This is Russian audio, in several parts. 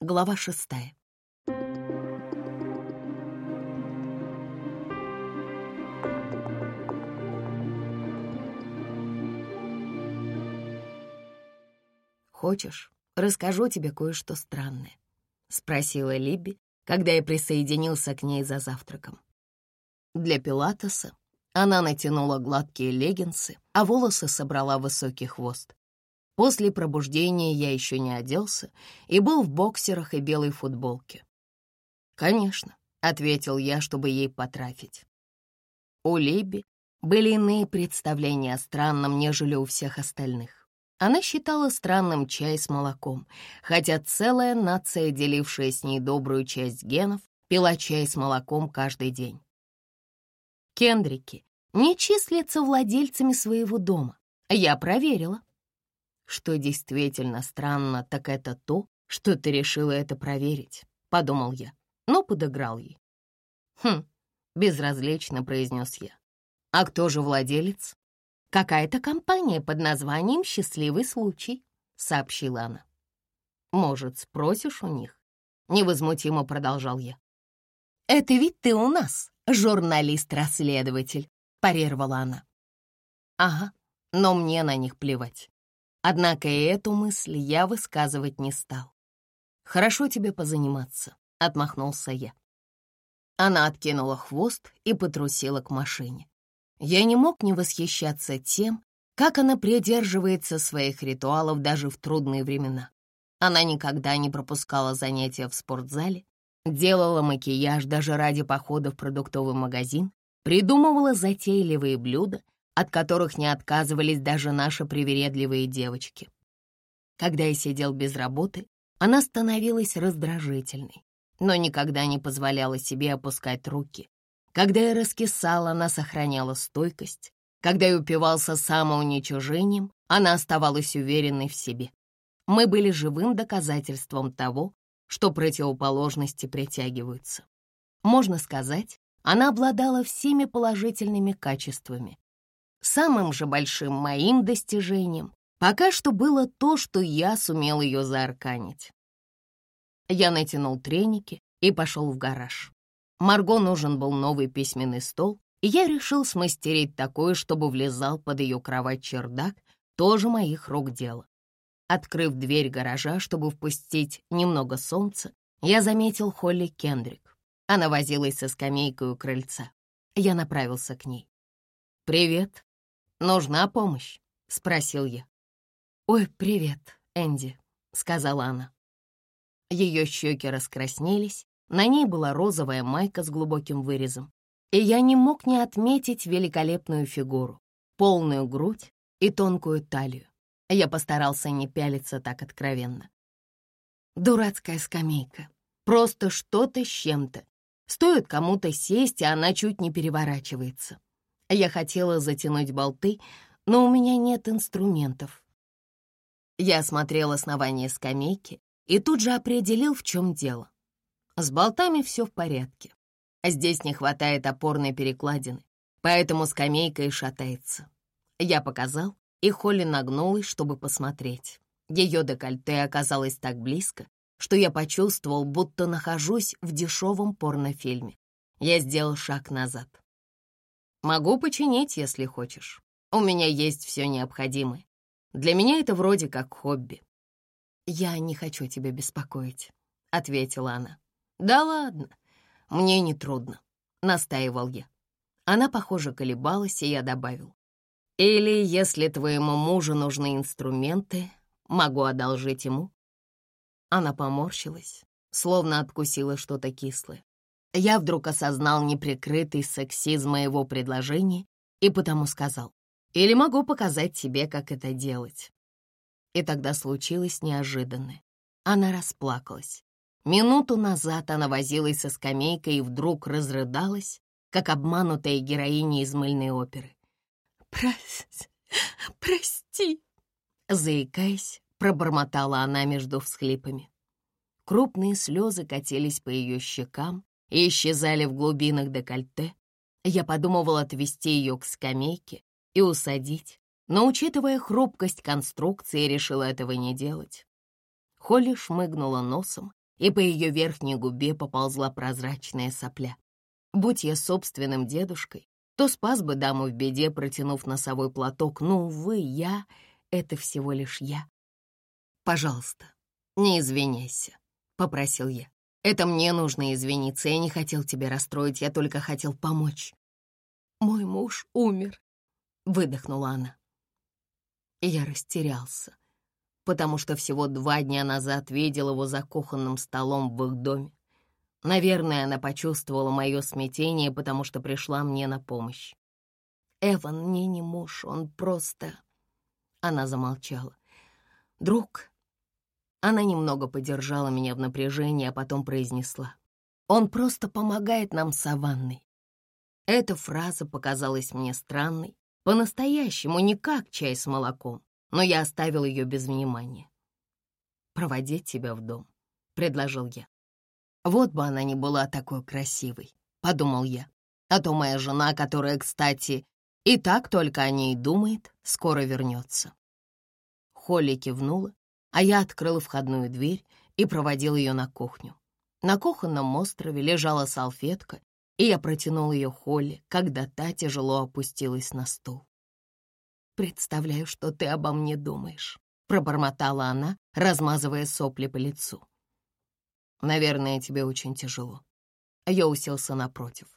Глава шестая. «Хочешь, расскажу тебе кое-что странное?» — спросила Либби, когда я присоединился к ней за завтраком. Для пилатеса она натянула гладкие леггинсы, а волосы собрала высокий хвост. После пробуждения я еще не оделся и был в боксерах и белой футболке. «Конечно», — ответил я, чтобы ей потрафить. У Либи были иные представления о странном, нежели у всех остальных. Она считала странным чай с молоком, хотя целая нация, делившая с ней добрую часть генов, пила чай с молоком каждый день. Кендрики не числятся владельцами своего дома. Я проверила. Что действительно странно, так это то, что ты решила это проверить, — подумал я, но подыграл ей. Хм, безразлично произнес я. А кто же владелец? Какая-то компания под названием «Счастливый случай», — сообщила она. Может, спросишь у них? Невозмутимо продолжал я. «Это ведь ты у нас, журналист-расследователь», — парировала она. «Ага, но мне на них плевать. Однако и эту мысль я высказывать не стал. «Хорошо тебе позаниматься», — отмахнулся я. Она откинула хвост и потрусила к машине. Я не мог не восхищаться тем, как она придерживается своих ритуалов даже в трудные времена. Она никогда не пропускала занятия в спортзале, делала макияж даже ради похода в продуктовый магазин, придумывала затейливые блюда — от которых не отказывались даже наши привередливые девочки. Когда я сидел без работы, она становилась раздражительной, но никогда не позволяла себе опускать руки. Когда я раскисала, она сохраняла стойкость. Когда я упивался самоуничижением, она оставалась уверенной в себе. Мы были живым доказательством того, что противоположности притягиваются. Можно сказать, она обладала всеми положительными качествами, Самым же большим моим достижением пока что было то, что я сумел ее заарканить. Я натянул треники и пошел в гараж. Марго нужен был новый письменный стол, и я решил смастерить такое, чтобы влезал под ее кровать-чердак, тоже моих рук дело. Открыв дверь гаража, чтобы впустить немного солнца, я заметил Холли Кендрик. Она возилась со скамейкой у крыльца. Я направился к ней. «Привет», «Нужна помощь?» — спросил я. «Ой, привет, Энди», — сказала она. Ее щеки раскраснелись, на ней была розовая майка с глубоким вырезом, и я не мог не отметить великолепную фигуру, полную грудь и тонкую талию. Я постарался не пялиться так откровенно. Дурацкая скамейка, просто что-то с чем-то. Стоит кому-то сесть, и она чуть не переворачивается. Я хотела затянуть болты, но у меня нет инструментов. Я осмотрел основание скамейки и тут же определил, в чем дело. С болтами все в порядке. Здесь не хватает опорной перекладины, поэтому скамейка и шатается. Я показал, и Холли нагнулась, чтобы посмотреть. Ее декольте оказалось так близко, что я почувствовал, будто нахожусь в дешевом порнофильме. Я сделал шаг назад. Могу починить, если хочешь. У меня есть все необходимое. Для меня это вроде как хобби». «Я не хочу тебя беспокоить», — ответила она. «Да ладно, мне не трудно», — настаивал я. Она, похоже, колебалась, и я добавил. «Или, если твоему мужу нужны инструменты, могу одолжить ему». Она поморщилась, словно откусила что-то кислое. Я вдруг осознал неприкрытый сексизм моего предложения и потому сказал, или могу показать тебе, как это делать. И тогда случилось неожиданное. Она расплакалась. Минуту назад она возилась со скамейкой и вдруг разрыдалась, как обманутая героиня из мыльной оперы. «Прости, прости!» Заикаясь, пробормотала она между всхлипами. Крупные слезы катились по ее щекам, и исчезали в глубинах декольте. Я подумывал отвести ее к скамейке и усадить, но, учитывая хрупкость конструкции, решила этого не делать. Холли шмыгнула носом и по ее верхней губе поползла прозрачная сопля. Будь я собственным дедушкой, то спас бы даму в беде, протянув носовой платок, но, увы, я — это всего лишь я. «Пожалуйста, не извиняйся», — попросил я. «Это мне нужно извиниться, я не хотел тебя расстроить, я только хотел помочь». «Мой муж умер», — выдохнула она. Я растерялся потому что всего два дня назад видел его за кухонным столом в их доме. Наверное, она почувствовала мое смятение, потому что пришла мне на помощь. «Эван мне не муж, он просто...» Она замолчала. «Друг...» Она немного подержала меня в напряжении, а потом произнесла. «Он просто помогает нам с Саванной». Эта фраза показалась мне странной, по-настоящему, не как чай с молоком но я оставил ее без внимания. «Проводить тебя в дом», — предложил я. «Вот бы она не была такой красивой», — подумал я. «А то моя жена, которая, кстати, и так только о ней думает, скоро вернется». Холли кивнула, а я открыл входную дверь и проводил ее на кухню. На кухонном острове лежала салфетка, и я протянул ее Холли, когда та тяжело опустилась на стул. «Представляю, что ты обо мне думаешь», — пробормотала она, размазывая сопли по лицу. «Наверное, тебе очень тяжело». Я уселся напротив.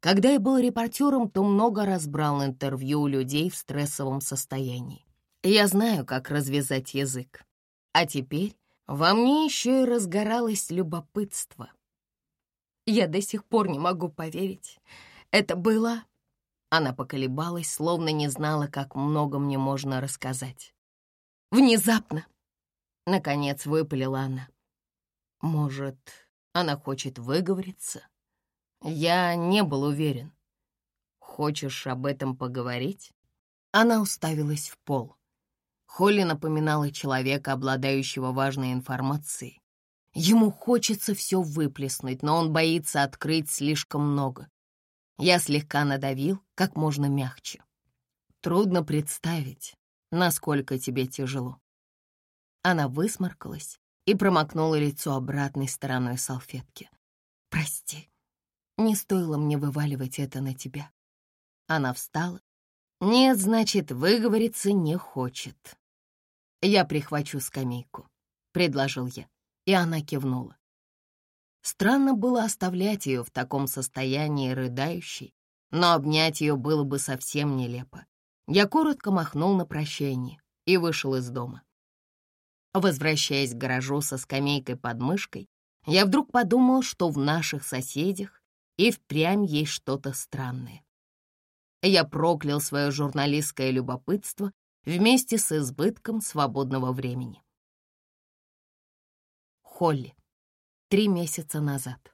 Когда я был репортером, то много раз брал интервью у людей в стрессовом состоянии. Я знаю, как развязать язык. А теперь во мне еще и разгоралось любопытство. Я до сих пор не могу поверить. Это было она поколебалась, словно не знала, как много мне можно рассказать. «Внезапно!» — наконец выпалила она. «Может, она хочет выговориться?» Я не был уверен. «Хочешь об этом поговорить?» Она уставилась в пол. Холли напоминала человека, обладающего важной информацией. Ему хочется все выплеснуть, но он боится открыть слишком много. Я слегка надавил, как можно мягче. Трудно представить, насколько тебе тяжело. Она высморкалась и промокнула лицо обратной стороной салфетки. «Прости, не стоило мне вываливать это на тебя». Она встала. «Нет, значит, выговориться не хочет». «Я прихвачу скамейку», — предложил я, и она кивнула. Странно было оставлять ее в таком состоянии рыдающей, но обнять ее было бы совсем нелепо. Я коротко махнул на прощание и вышел из дома. Возвращаясь к гаражу со скамейкой под мышкой, я вдруг подумал, что в наших соседях и впрямь есть что-то странное. Я проклял свое журналистское любопытство вместе с избытком свободного времени. Холли три месяца назад.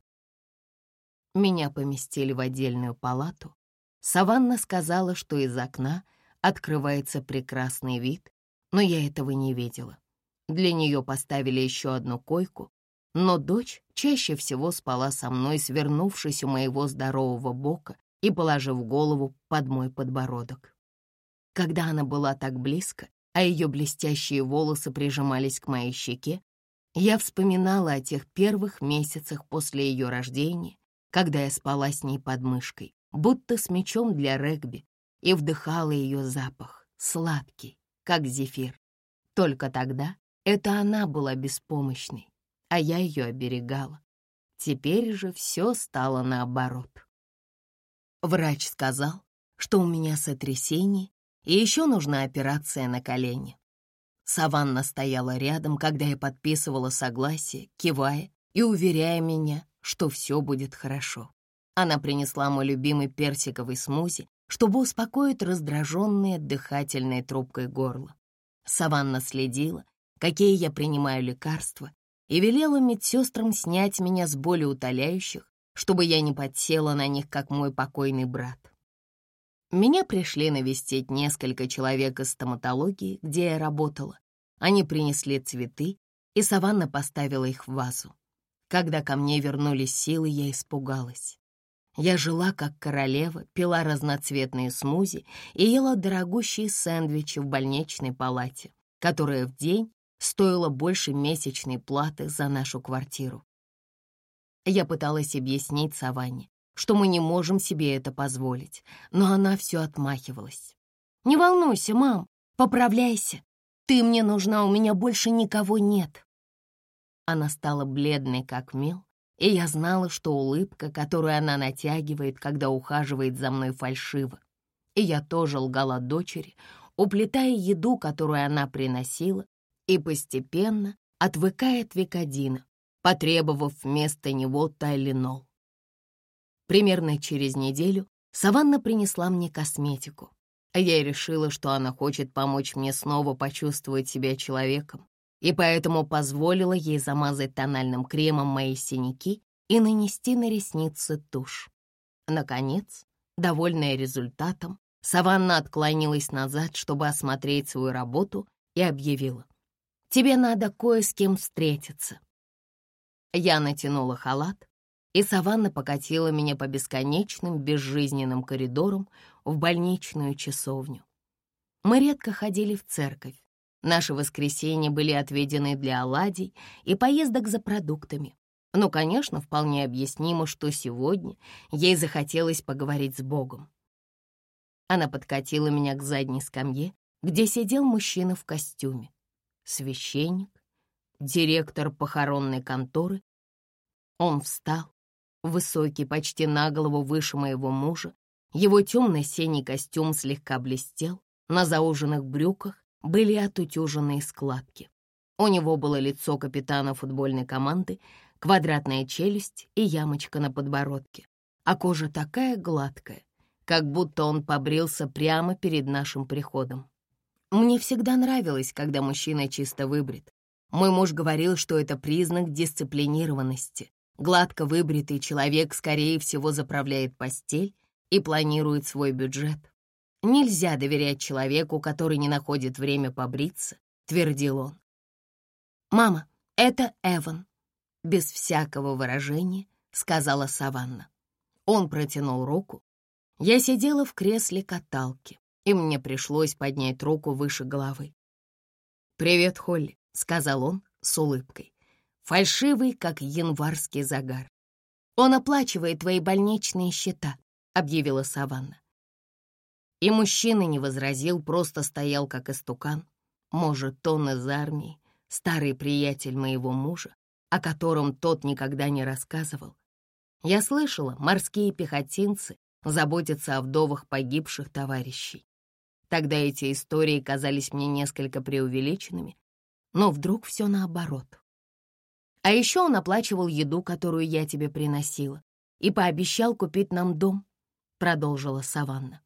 Меня поместили в отдельную палату. Саванна сказала, что из окна открывается прекрасный вид, но я этого не видела. Для нее поставили еще одну койку, но дочь чаще всего спала со мной, свернувшись у моего здорового бока и положив голову под мой подбородок. Когда она была так близко, а ее блестящие волосы прижимались к моей щеке, я вспоминала о тех первых месяцах после ее рождения, когда я спала с ней под мышкой, будто с мечом для регби, и вдыхала ее запах, сладкий, как зефир. Только тогда это она была беспомощной, а я ее оберегала. Теперь же все стало наоборот. Врач сказал, что у меня сотрясение и еще нужна операция на колени. Саванна стояла рядом, когда я подписывала согласие, кивая и уверяя меня, что все будет хорошо. Она принесла мой любимый персиковый смузи, чтобы успокоить раздраженное дыхательной трубкой горло. Саванна следила, какие я принимаю лекарства, и велела медсестрам снять меня с боли утоляющих, чтобы я не подсела на них, как мой покойный брат. Меня пришли навестить несколько человек из стоматологии, где я работала. Они принесли цветы, и Саванна поставила их в вазу. Когда ко мне вернулись силы, я испугалась. Я жила как королева, пила разноцветные смузи и ела дорогущие сэндвичи в больничной палате, которая в день стоило больше месячной платы за нашу квартиру. Я пыталась объяснить Саванне, что мы не можем себе это позволить, но она все отмахивалась. «Не волнуйся, мам, поправляйся. Ты мне нужна, у меня больше никого нет». Она стала бледной, как мел, и я знала, что улыбка, которую она натягивает, когда ухаживает за мной, фальшива. И я тоже лгала дочери, уплетая еду, которую она приносила, и постепенно отвыкая от Викодина, потребовав вместо него тайленол. Примерно через неделю Саванна принесла мне косметику. Я решила, что она хочет помочь мне снова почувствовать себя человеком, и поэтому позволила ей замазать тональным кремом мои синяки и нанести на ресницы тушь. Наконец, довольная результатом, Саванна отклонилась назад, чтобы осмотреть свою работу, и объявила. «Тебе надо кое с кем встретиться». Я натянула халат, и Саванна покатила меня по бесконечным безжизненным коридорам в больничную часовню. Мы редко ходили в церковь. Наши воскресенья были отведены для оладий и поездок за продуктами. Но, конечно, вполне объяснимо, что сегодня ей захотелось поговорить с Богом. Она подкатила меня к задней скамье, где сидел мужчина в костюме. Священник, директор похоронной конторы. Он встал, высокий, почти на голову выше моего мужа. Его темно-синий костюм слегка блестел, на зауженных брюках были отутюженные складки. У него было лицо капитана футбольной команды, квадратная челюсть и ямочка на подбородке, а кожа такая гладкая, как будто он побрился прямо перед нашим приходом. Мне всегда нравилось, когда мужчина чисто выбрит. Мой муж говорил, что это признак дисциплинированности. Гладко выбритый человек, скорее всего, заправляет постель и планирует свой бюджет. Нельзя доверять человеку, который не находит время побриться, твердил он. «Мама, это Эван», — без всякого выражения сказала Саванна. Он протянул руку, я сидела в кресле каталки, и мне пришлось поднять руку выше головы. «Привет, Холли», — сказал он с улыбкой, фальшивый, как январский загар. «Он оплачивает твои больничные счета», — объявила Саванна. И мужчина не возразил, просто стоял как истукан. Может, он из армии, старый приятель моего мужа, о котором тот никогда не рассказывал. Я слышала, морские пехотинцы заботиться о вдовах погибших товарищей. Тогда эти истории казались мне несколько преувеличенными, но вдруг все наоборот. А еще он оплачивал еду, которую я тебе приносила, и пообещал купить нам дом, — продолжила Саванна.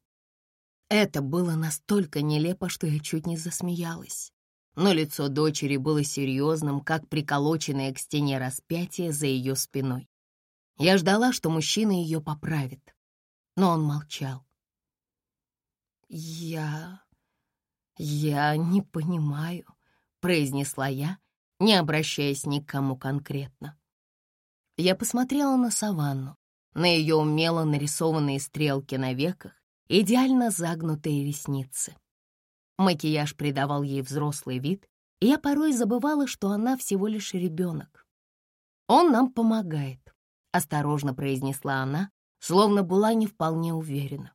Это было настолько нелепо, что я чуть не засмеялась. Но лицо дочери было серьезным, как приколоченное к стене распятие за ее спиной. Я ждала, что мужчина ее поправит, но он молчал. «Я... я не понимаю», — произнесла я, не обращаясь ни к кому конкретно. Я посмотрела на саванну, на ее умело нарисованные стрелки на веках, идеально загнутые ресницы. Макияж придавал ей взрослый вид, и я порой забывала, что она всего лишь ребенок. «Он нам помогает», — осторожно произнесла она, словно была не вполне уверена.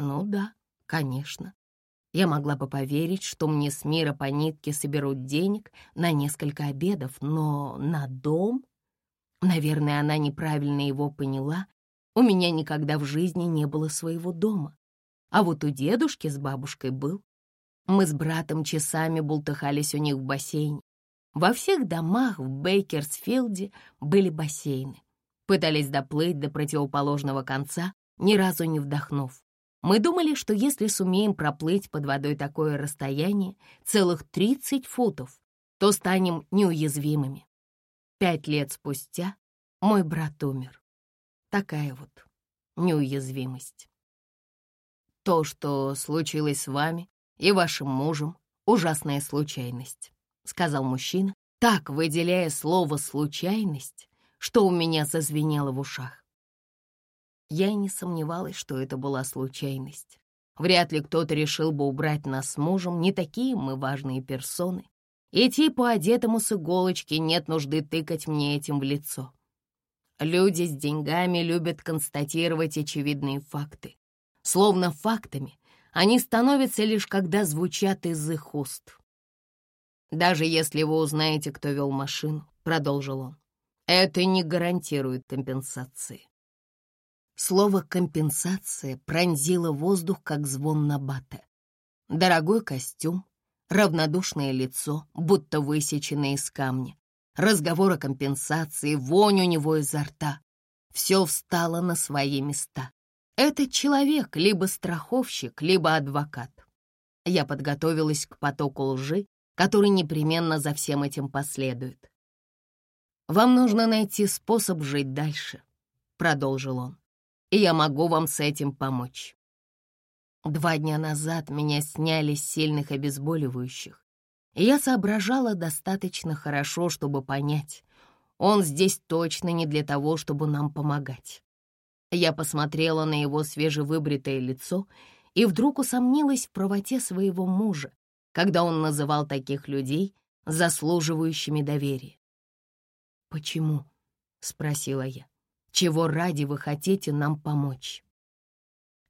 Ну да, конечно. Я могла бы поверить, что мне с мира по нитке соберут денег на несколько обедов, но на дом? Наверное, она неправильно его поняла. У меня никогда в жизни не было своего дома. А вот у дедушки с бабушкой был. Мы с братом часами бултыхались у них в бассейне. Во всех домах в Бейкерсфилде были бассейны пытались доплыть до противоположного конца, ни разу не вдохнув. Мы думали, что если сумеем проплыть под водой такое расстояние, целых 30 футов, то станем неуязвимыми. Пять лет спустя мой брат умер. Такая вот неуязвимость. То, что случилось с вами и вашим мужем, ужасная случайность, сказал мужчина, так выделяя слово «случайность», что у меня зазвенело в ушах. Я и не сомневалась, что это была случайность. Вряд ли кто-то решил бы убрать нас с мужем, не такие мы важные персоны. и типу одетому с иголочки нет нужды тыкать мне этим в лицо. Люди с деньгами любят констатировать очевидные факты. Словно фактами они становятся лишь когда звучат из их уст. «Даже если вы узнаете, кто вел машину», — продолжил он, — «это не гарантирует компенсации». Слово «компенсация» пронзило воздух, как звон набата. Дорогой костюм, равнодушное лицо, будто высеченное из камня, разговор о компенсации, вонь у него изо рта. Все встало на свои места. Этот человек либо страховщик, либо адвокат. Я подготовилась к потоку лжи, который непременно за всем этим последует. «Вам нужно найти способ жить дальше», — продолжил он, «и я могу вам с этим помочь. Два дня назад меня сняли с сильных обезболивающих, и я соображала достаточно хорошо, чтобы понять, он здесь точно не для того, чтобы нам помогать. Я посмотрела на его свежевыбритое лицо и вдруг усомнилась в правоте своего мужа, когда он называл таких людей заслуживающими доверия. «Почему?» — спросила я. «Чего ради вы хотите нам помочь?»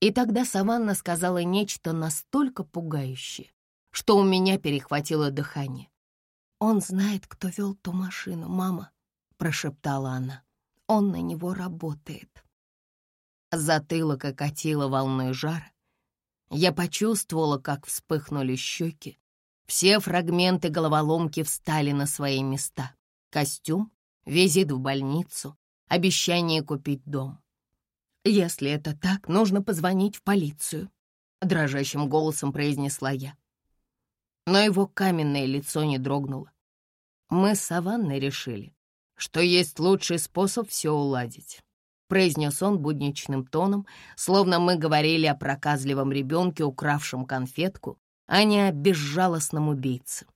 И тогда Саванна сказала нечто настолько пугающее, что у меня перехватило дыхание. «Он знает, кто вел ту машину, мама», — прошептала она. «Он на него работает». Затылок окатило волной жара. Я почувствовала, как вспыхнули щеки. Все фрагменты головоломки встали на свои места. Костюм, визит в больницу, обещание купить дом. «Если это так, нужно позвонить в полицию», — дрожащим голосом произнесла я. Но его каменное лицо не дрогнуло. Мы с Саванной решили, что есть лучший способ все уладить, произнес он будничным тоном, словно мы говорили о проказливом ребенке, укравшем конфетку, а не о безжалостном убийце.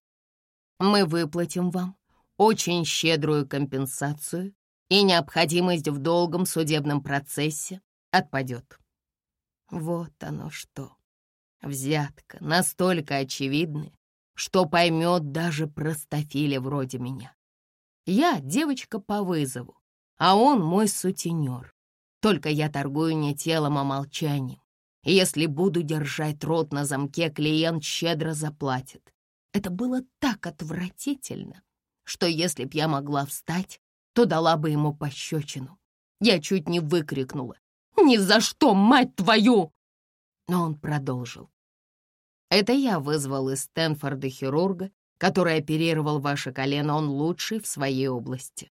Мы выплатим вам очень щедрую компенсацию и необходимость в долгом судебном процессе отпадет. Вот оно что. Взятка настолько очевидная, что поймет даже простофиля вроде меня. Я девочка по вызову, а он мой сутенер. Только я торгую не телом, а молчанием. Если буду держать рот на замке, клиент щедро заплатит. Это было так отвратительно, что если б я могла встать, то дала бы ему пощечину. Я чуть не выкрикнула. «Ни за что, мать твою!» Но он продолжил. «Это я вызвал из Стэнфорда хирурга, который оперировал ваше колено, он лучший в своей области».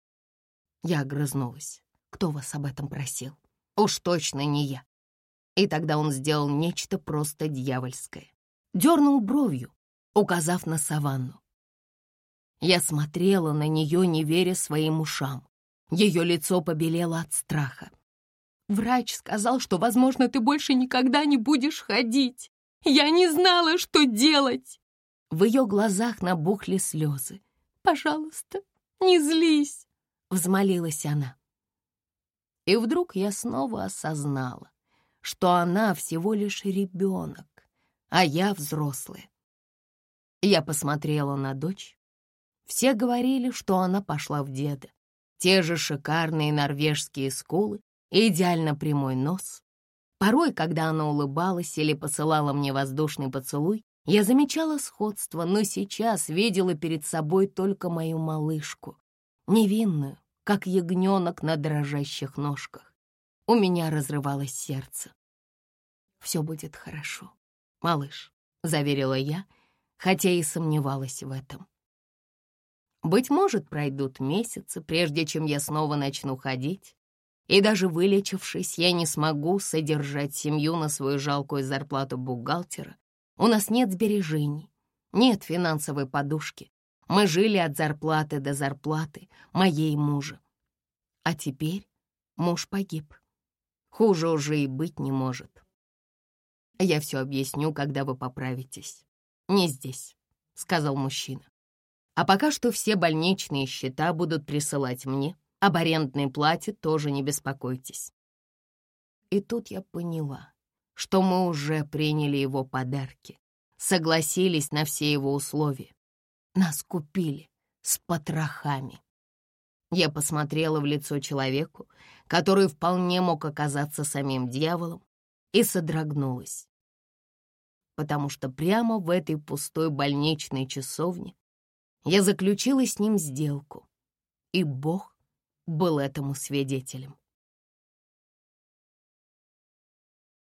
Я огрызнулась. «Кто вас об этом просил? Уж точно не я». И тогда он сделал нечто просто дьявольское. Дернул бровью, указав на саванну. Я смотрела на нее, не веря своим ушам. Ее лицо побелело от страха. Врач сказал, что, возможно, ты больше никогда не будешь ходить. Я не знала, что делать. В ее глазах набухли слезы. «Пожалуйста, не злись», — взмолилась она. И вдруг я снова осознала, что она всего лишь ребенок, а я взрослая. Я посмотрела на дочь, все говорили, что она пошла в деда. Те же шикарные норвежские скулы идеально прямой нос. Порой, когда она улыбалась или посылала мне воздушный поцелуй, я замечала сходство, но сейчас видела перед собой только мою малышку, невинную, как ягненок на дрожащих ножках. У меня разрывалось сердце. «Все будет хорошо, малыш», — заверила я, хотя и сомневалась в этом. Быть может, пройдут месяцы, прежде чем я снова начну ходить, и даже вылечившись, я не смогу содержать семью на свою жалкую зарплату бухгалтера. У нас нет сбережений, нет финансовой подушки. Мы жили от зарплаты до зарплаты, моей мужа. А теперь муж погиб. Хуже уже и быть не может. Я все объясню, когда вы поправитесь. Не здесь, — сказал мужчина. А пока что все больничные счета будут присылать мне. Об арендной плате тоже не беспокойтесь. И тут я поняла, что мы уже приняли его подарки, согласились на все его условия. Нас купили с потрохами. Я посмотрела в лицо человеку, который вполне мог оказаться самим дьяволом, и содрогнулась, потому что прямо в этой пустой больничной часовне я заключила с ним сделку, и Бог был этому свидетелем.